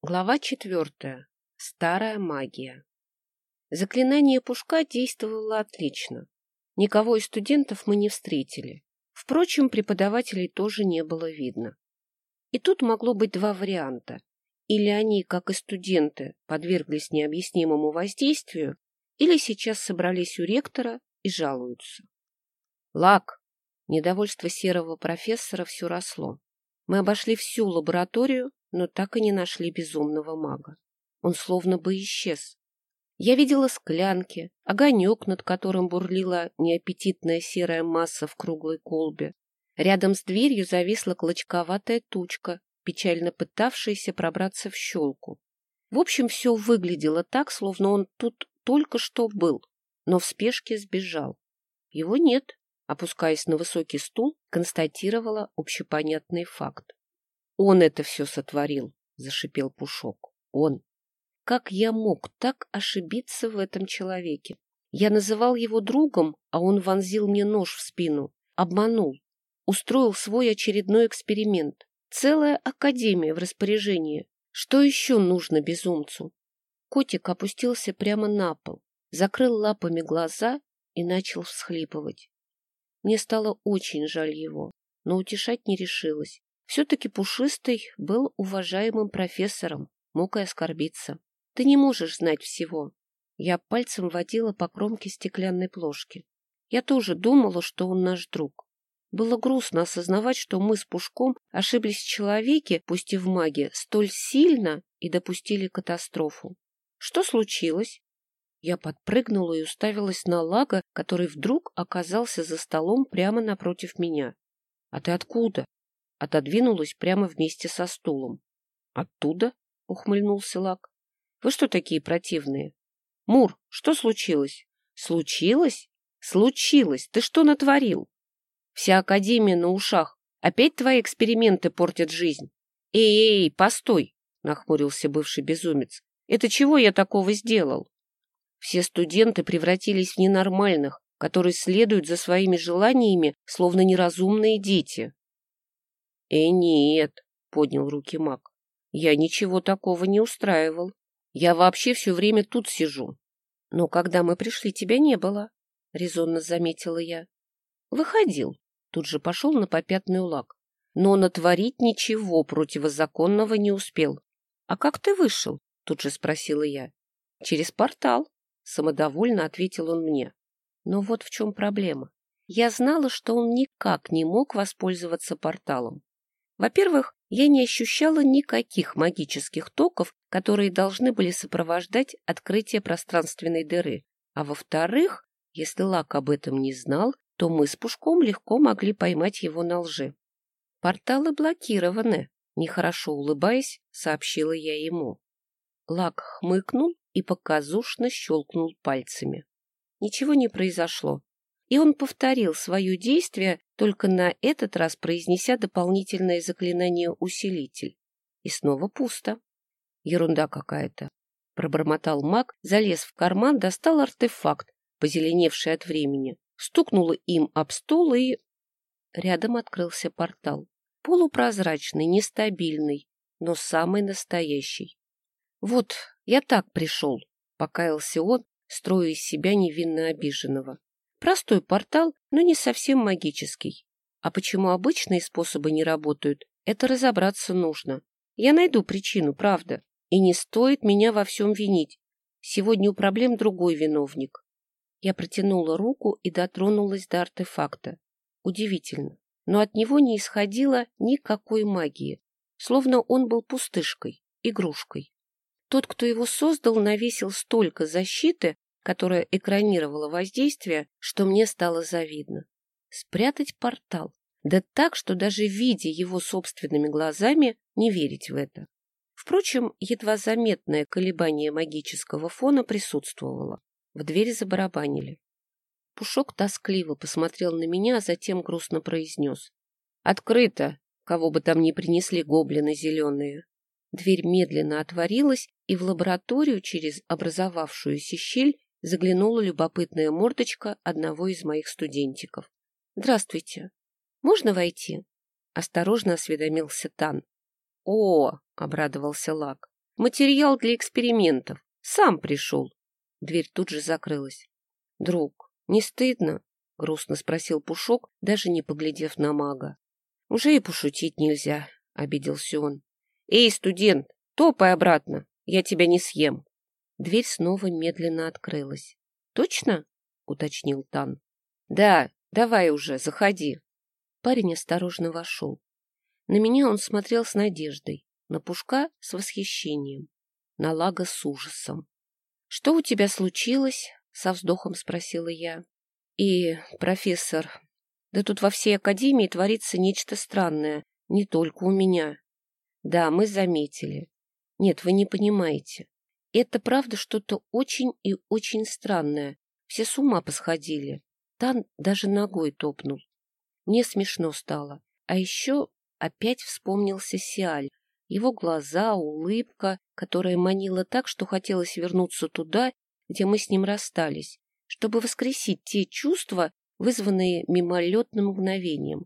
Глава четвертая. Старая магия. Заклинание Пушка действовало отлично. Никого из студентов мы не встретили. Впрочем, преподавателей тоже не было видно. И тут могло быть два варианта. Или они, как и студенты, подверглись необъяснимому воздействию, или сейчас собрались у ректора и жалуются. Лак. Недовольство серого профессора все росло. Мы обошли всю лабораторию, но так и не нашли безумного мага. Он словно бы исчез. Я видела склянки, огонек, над которым бурлила неаппетитная серая масса в круглой колбе. Рядом с дверью зависла клочковатая тучка, печально пытавшаяся пробраться в щелку. В общем, все выглядело так, словно он тут только что был, но в спешке сбежал. Его нет, опускаясь на высокий стул, констатировала общепонятный факт. Он это все сотворил, зашипел Пушок. Он. Как я мог так ошибиться в этом человеке? Я называл его другом, а он вонзил мне нож в спину, обманул, устроил свой очередной эксперимент. Целая академия в распоряжении. Что еще нужно безумцу? Котик опустился прямо на пол, закрыл лапами глаза и начал всхлипывать. Мне стало очень жаль его, но утешать не решилась. Все-таки Пушистый был уважаемым профессором, мог и оскорбиться. Ты не можешь знать всего. Я пальцем водила по кромке стеклянной плошки. Я тоже думала, что он наш друг. Было грустно осознавать, что мы с Пушком ошиблись в человеке, пусть и в маге, столь сильно и допустили катастрофу. Что случилось? Я подпрыгнула и уставилась на Лага, который вдруг оказался за столом прямо напротив меня. — А ты откуда? отодвинулась прямо вместе со стулом. — Оттуда? — ухмыльнулся Лак. — Вы что такие противные? — Мур, что случилось? — Случилось? Случилось. Ты что натворил? Вся Академия на ушах. Опять твои эксперименты портят жизнь. Эй, эй, постой, нахмурился бывший безумец. Это чего я такого сделал? Все студенты превратились в ненормальных, которые следуют за своими желаниями, словно неразумные дети. — Э, нет, — поднял руки маг, — я ничего такого не устраивал. Я вообще все время тут сижу. — Но когда мы пришли, тебя не было, — резонно заметила я. — Выходил. Тут же пошел на попятный улак. Но натворить ничего противозаконного не успел. — А как ты вышел? — тут же спросила я. — Через портал, — самодовольно ответил он мне. Но вот в чем проблема. Я знала, что он никак не мог воспользоваться порталом. Во-первых, я не ощущала никаких магических токов, которые должны были сопровождать открытие пространственной дыры. А во-вторых, если Лак об этом не знал, то мы с Пушком легко могли поймать его на лжи. «Порталы блокированы», — нехорошо улыбаясь, сообщила я ему. Лак хмыкнул и показушно щелкнул пальцами. Ничего не произошло, и он повторил свое действие, только на этот раз произнеся дополнительное заклинание «усилитель». И снова пусто. Ерунда какая-то. Пробормотал маг, залез в карман, достал артефакт, позеленевший от времени, стукнул им об стол и... Рядом открылся портал. Полупрозрачный, нестабильный, но самый настоящий. Вот, я так пришел, покаялся он, строя из себя невинно обиженного. Простой портал, но не совсем магический. А почему обычные способы не работают, это разобраться нужно. Я найду причину, правда. И не стоит меня во всем винить. Сегодня у проблем другой виновник. Я протянула руку и дотронулась до артефакта. Удивительно, но от него не исходило никакой магии, словно он был пустышкой, игрушкой. Тот, кто его создал, навесил столько защиты, которая экранировала воздействие, что мне стало завидно. Спрятать портал. Да так, что даже видя его собственными глазами, не верить в это. Впрочем, едва заметное колебание магического фона присутствовало. В двери забарабанили. Пушок тоскливо посмотрел на меня, а затем грустно произнес. «Открыто! Кого бы там ни принесли гоблины зеленые!» Дверь медленно отворилась, и в лабораторию через образовавшуюся щель заглянула любопытная мордочка одного из моих студентиков. «Здравствуйте. Можно войти?» Осторожно осведомился Тан. «О!» — обрадовался Лак. Материал для экспериментов. Сам пришел. Дверь тут же закрылась. Друг, не стыдно? Грустно спросил Пушок, даже не поглядев на мага. Уже и пошутить нельзя, обиделся он. Эй, студент, топай обратно, я тебя не съем. Дверь снова медленно открылась. Точно? уточнил Тан. Да, давай уже, заходи. Парень осторожно вошел. На меня он смотрел с надеждой, на Пушка с восхищением, на Лага с ужасом. — Что у тебя случилось? — со вздохом спросила я. — И, профессор, да тут во всей академии творится нечто странное, не только у меня. Да, мы заметили. Нет, вы не понимаете. Это правда что-то очень и очень странное. Все с ума посходили. Тан даже ногой топнул. Мне смешно стало. А еще опять вспомнился Сиаль. Его глаза, улыбка, которая манила так, что хотелось вернуться туда, где мы с ним расстались, чтобы воскресить те чувства, вызванные мимолетным мгновением.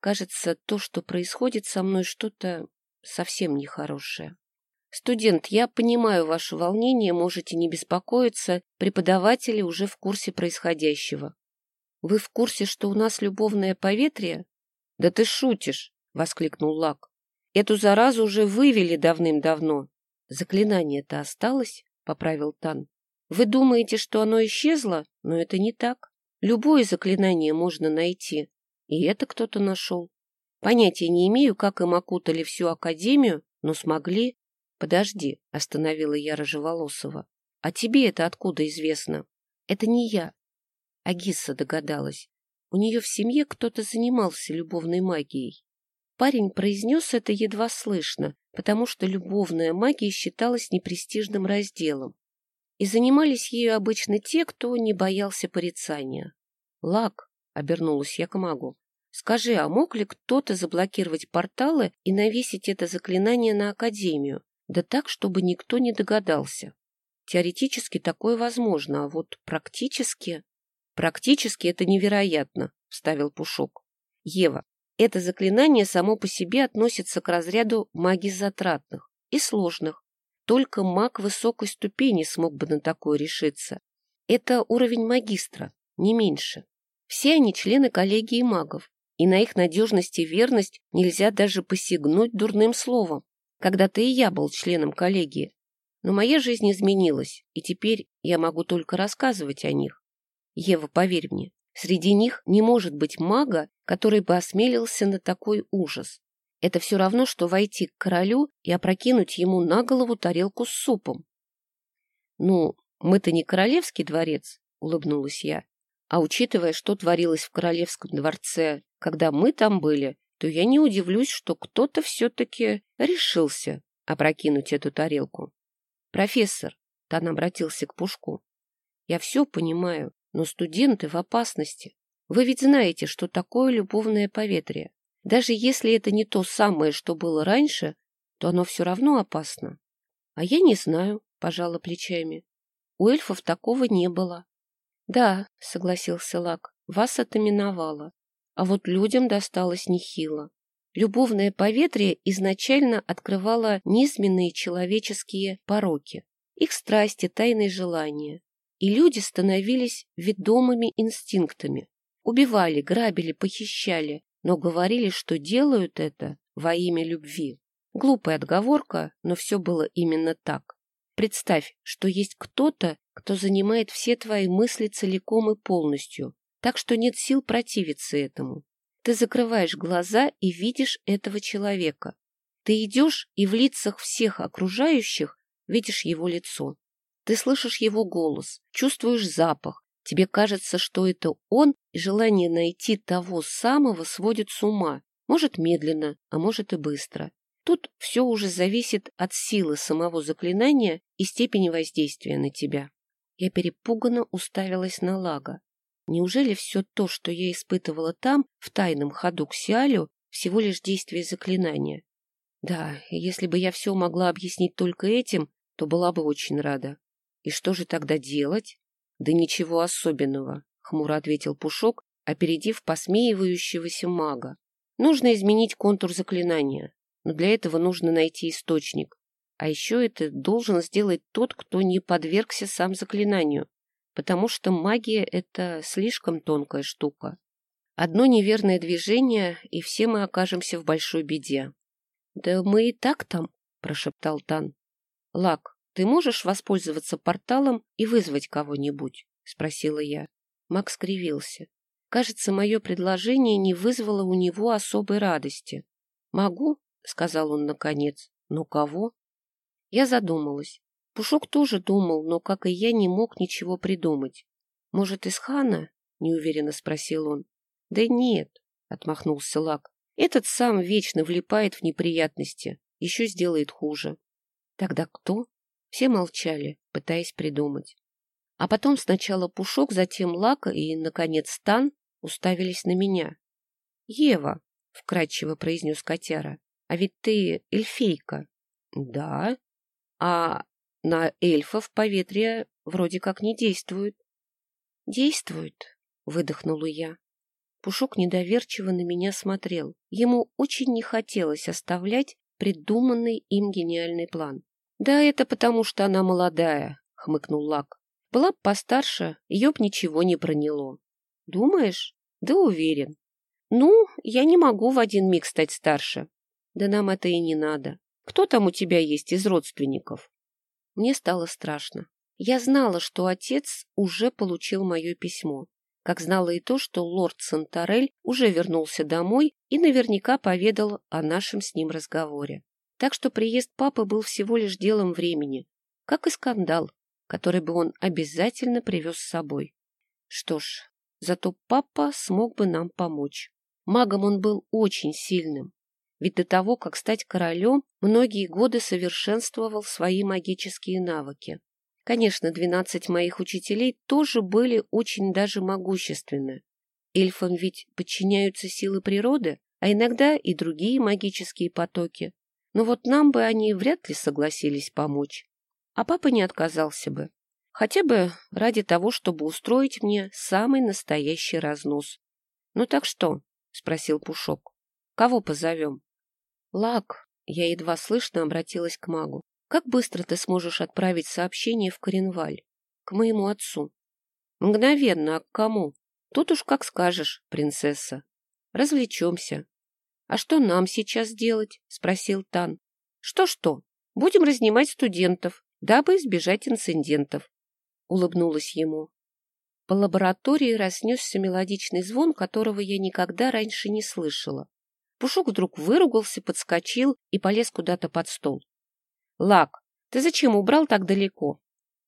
Кажется, то, что происходит со мной, что-то совсем нехорошее. Студент, я понимаю ваше волнение, можете не беспокоиться, преподаватели уже в курсе происходящего. Вы в курсе, что у нас любовное поветрие? Да ты шутишь, воскликнул Лак. Эту заразу уже вывели давным-давно. Заклинание-то осталось, поправил Тан. Вы думаете, что оно исчезло? Но это не так. Любое заклинание можно найти. И это кто-то нашел. Понятия не имею, как им окутали всю Академию, но смогли. Подожди, остановила я Рыжеволосова. А тебе это откуда известно? Это не я, Агисса догадалась. У нее в семье кто-то занимался любовной магией. Парень произнес это едва слышно, потому что любовная магия считалась непрестижным разделом. И занимались ею обычно те, кто не боялся порицания. «Лак», — обернулась я к магу, — «скажи, а мог ли кто-то заблокировать порталы и навесить это заклинание на Академию, да так, чтобы никто не догадался? Теоретически такое возможно, а вот практически...» Практически это невероятно, вставил Пушок. Ева, это заклинание само по себе относится к разряду магии затратных и сложных. Только маг высокой ступени смог бы на такое решиться. Это уровень магистра, не меньше. Все они члены коллегии магов, и на их надежность и верность нельзя даже посягнуть дурным словом. Когда-то и я был членом коллегии. Но моя жизнь изменилась, и теперь я могу только рассказывать о них. Ева, поверь мне, среди них не может быть мага, который бы осмелился на такой ужас. Это все равно, что войти к королю и опрокинуть ему на голову тарелку с супом. — Ну, мы-то не королевский дворец, — улыбнулась я. А учитывая, что творилось в королевском дворце, когда мы там были, то я не удивлюсь, что кто-то все-таки решился опрокинуть эту тарелку. — Профессор, — Тан обратился к Пушку, — я все понимаю, но студенты в опасности. Вы ведь знаете, что такое любовное поветрие. Даже если это не то самое, что было раньше, то оно все равно опасно. А я не знаю, пожала плечами. У эльфов такого не было. Да, согласился Лак, вас это миновало. А вот людям досталось нехило. Любовное поветрие изначально открывало низменные человеческие пороки, их страсти, тайные желания и люди становились ведомыми инстинктами. Убивали, грабили, похищали, но говорили, что делают это во имя любви. Глупая отговорка, но все было именно так. Представь, что есть кто-то, кто занимает все твои мысли целиком и полностью, так что нет сил противиться этому. Ты закрываешь глаза и видишь этого человека. Ты идешь и в лицах всех окружающих видишь его лицо. Ты слышишь его голос, чувствуешь запах. Тебе кажется, что это он, и желание найти того самого сводит с ума. Может, медленно, а может и быстро. Тут все уже зависит от силы самого заклинания и степени воздействия на тебя. Я перепуганно уставилась на Лага. Неужели все то, что я испытывала там, в тайном ходу к Сиалю, всего лишь действие заклинания? Да, если бы я все могла объяснить только этим, то была бы очень рада. И что же тогда делать? Да ничего особенного, хмуро ответил Пушок, опередив посмеивающегося мага. Нужно изменить контур заклинания, но для этого нужно найти источник. А еще это должен сделать тот, кто не подвергся сам заклинанию, потому что магия — это слишком тонкая штука. Одно неверное движение, и все мы окажемся в большой беде. — Да мы и так там, — прошептал Тан. — Лак, ты можешь воспользоваться порталом и вызвать кого-нибудь? — спросила я. Макс скривился. Кажется, мое предложение не вызвало у него особой радости. — Могу, — сказал он наконец. — Но кого? Я задумалась. Пушок тоже думал, но, как и я, не мог ничего придумать. — Может, из хана? — неуверенно спросил он. — Да нет, — отмахнулся Лак. — Этот сам вечно влипает в неприятности, еще сделает хуже. — Тогда кто? Все молчали, пытаясь придумать. А потом сначала Пушок, затем Лака и, наконец, Стан уставились на меня. — Ева, — вкратчиво произнес котяра, — а ведь ты эльфейка. — Да. А на эльфов поветрие вроде как не действует. — Действует, — выдохнула я. Пушок недоверчиво на меня смотрел. Ему очень не хотелось оставлять придуманный им гениальный план. — Да это потому, что она молодая, — хмыкнул Лак. — Была б постарше, ее б ничего не проняло. — Думаешь? Да уверен. Ну, я не могу в один миг стать старше. Да нам это и не надо. Кто там у тебя есть из родственников? Мне стало страшно. Я знала, что отец уже получил мое письмо, как знала и то, что лорд Сантарель уже вернулся домой и наверняка поведал о нашем с ним разговоре. Так что приезд папы был всего лишь делом времени, как и скандал, который бы он обязательно привез с собой. Что ж, Зато папа смог бы нам помочь. Магом он был очень сильным, ведь до того, как стать королем, многие годы совершенствовал свои магические навыки. Конечно, двенадцать моих учителей тоже были очень даже могущественны. Эльфам ведь подчиняются силы природы, а иногда и другие магические потоки. Но вот нам бы они вряд ли согласились помочь. А папа не отказался бы. Хотя бы ради того, чтобы устроить мне самый настоящий разнос. — Ну так что? — спросил Пушок. — Кого позовем? — Лак, — я едва слышно обратилась к магу. — Как быстро ты сможешь отправить сообщение в Коренваль? К моему отцу. — Мгновенно, а к кому? Тут уж как скажешь, принцесса. Развлечемся. — А что нам сейчас делать? — спросил Тан. Что — Что-что? Будем разнимать студентов, дабы избежать инцидентов улыбнулась ему. По лаборатории разнесся мелодичный звон, которого я никогда раньше не слышала. Пушок вдруг выругался, подскочил и полез куда-то под стол. — Лак, ты зачем убрал так далеко?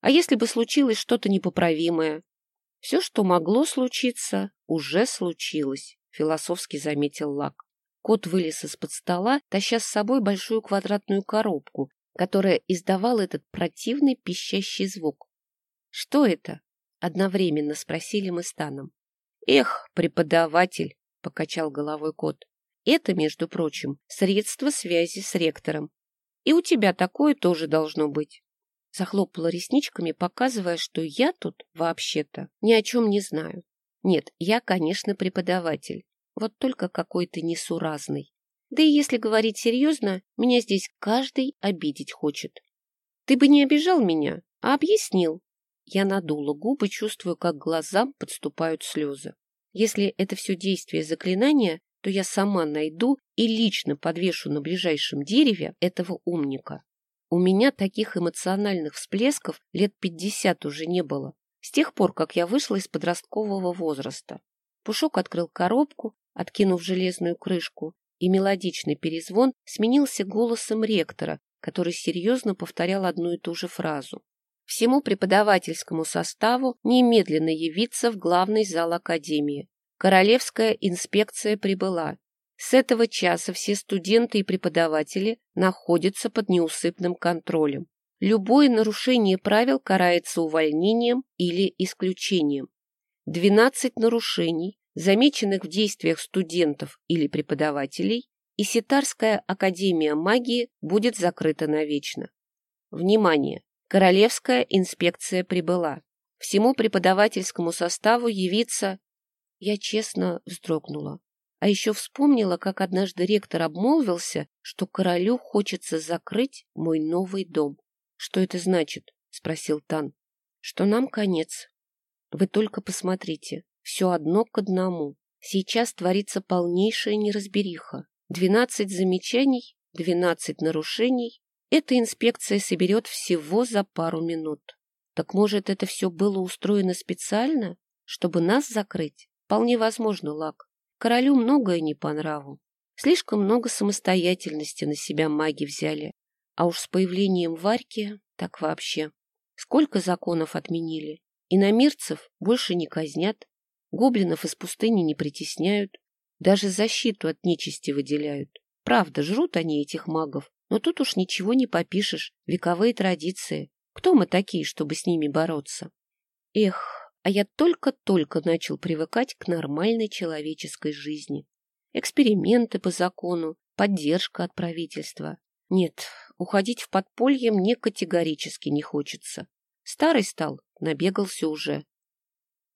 А если бы случилось что-то непоправимое? — Все, что могло случиться, уже случилось, — философски заметил Лак. Кот вылез из-под стола, таща с собой большую квадратную коробку, которая издавала этот противный пищащий звук. «Что это?» — одновременно спросили мы с Таном. «Эх, преподаватель!» — покачал головой кот. «Это, между прочим, средство связи с ректором. И у тебя такое тоже должно быть». Захлопала ресничками, показывая, что я тут, вообще-то, ни о чем не знаю. Нет, я, конечно, преподаватель, вот только какой-то несуразный. Да и если говорить серьезно, меня здесь каждый обидеть хочет. Ты бы не обижал меня, а объяснил, я надула губы, чувствую, как глазам подступают слезы. Если это все действие заклинания, то я сама найду и лично подвешу на ближайшем дереве этого умника. У меня таких эмоциональных всплесков лет пятьдесят уже не было, с тех пор, как я вышла из подросткового возраста. Пушок открыл коробку, откинув железную крышку, и мелодичный перезвон сменился голосом ректора, который серьезно повторял одну и ту же фразу всему преподавательскому составу немедленно явиться в главный зал Академии. Королевская инспекция прибыла. С этого часа все студенты и преподаватели находятся под неусыпным контролем. Любое нарушение правил карается увольнением или исключением. 12 нарушений, замеченных в действиях студентов или преподавателей, и Ситарская академия магии будет закрыта навечно. Внимание! Королевская инспекция прибыла. Всему преподавательскому составу явиться... Я честно вздрогнула. А еще вспомнила, как однажды ректор обмолвился, что королю хочется закрыть мой новый дом. — Что это значит? — спросил Тан. — Что нам конец. Вы только посмотрите, все одно к одному. Сейчас творится полнейшая неразбериха. Двенадцать замечаний, двенадцать нарушений. Эта инспекция соберет всего за пару минут. Так может, это все было устроено специально, чтобы нас закрыть? Вполне возможно, Лак. Королю многое не по нраву. Слишком много самостоятельности на себя маги взяли. А уж с появлением Варьки так вообще. Сколько законов отменили. Иномирцев больше не казнят, гоблинов из пустыни не притесняют, даже защиту от нечисти выделяют. Правда, жрут они этих магов, но тут уж ничего не попишешь, вековые традиции. Кто мы такие, чтобы с ними бороться? Эх, а я только-только начал привыкать к нормальной человеческой жизни. Эксперименты по закону, поддержка от правительства. Нет, уходить в подполье мне категорически не хочется. Старый стал, набегался уже.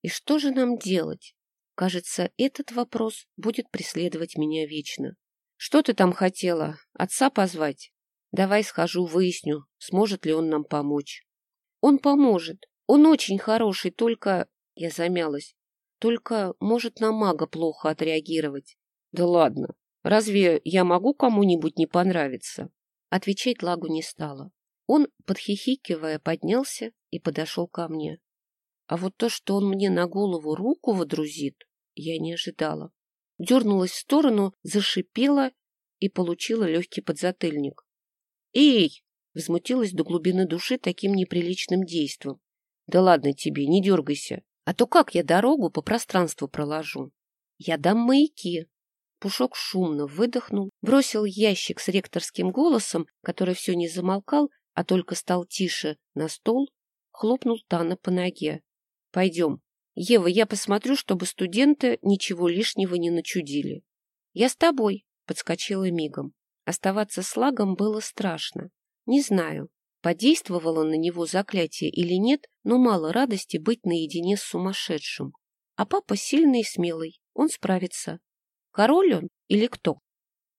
И что же нам делать? Кажется, этот вопрос будет преследовать меня вечно. Что ты там хотела? Отца позвать? Давай схожу, выясню, сможет ли он нам помочь. Он поможет. Он очень хороший, только... Я замялась. Только может на мага плохо отреагировать. Да ладно. Разве я могу кому-нибудь не понравиться? Отвечать Лагу не стала. Он, подхихикивая, поднялся и подошел ко мне. А вот то, что он мне на голову руку водрузит, я не ожидала. Дернулась в сторону, зашипела и получила легкий подзатыльник. «Эй!» — возмутилась до глубины души таким неприличным действом. «Да ладно тебе, не дергайся. А то как я дорогу по пространству проложу? Я дам маяки». Пушок шумно выдохнул, бросил ящик с ректорским голосом, который все не замолкал, а только стал тише, на стол, хлопнул Тана по ноге. — Пойдем. Ева, я посмотрю, чтобы студенты ничего лишнего не начудили. — Я с тобой, — подскочила мигом. Оставаться с лагом было страшно. Не знаю, подействовало на него заклятие или нет, но мало радости быть наедине с сумасшедшим. А папа сильный и смелый, он справится. Король он или кто?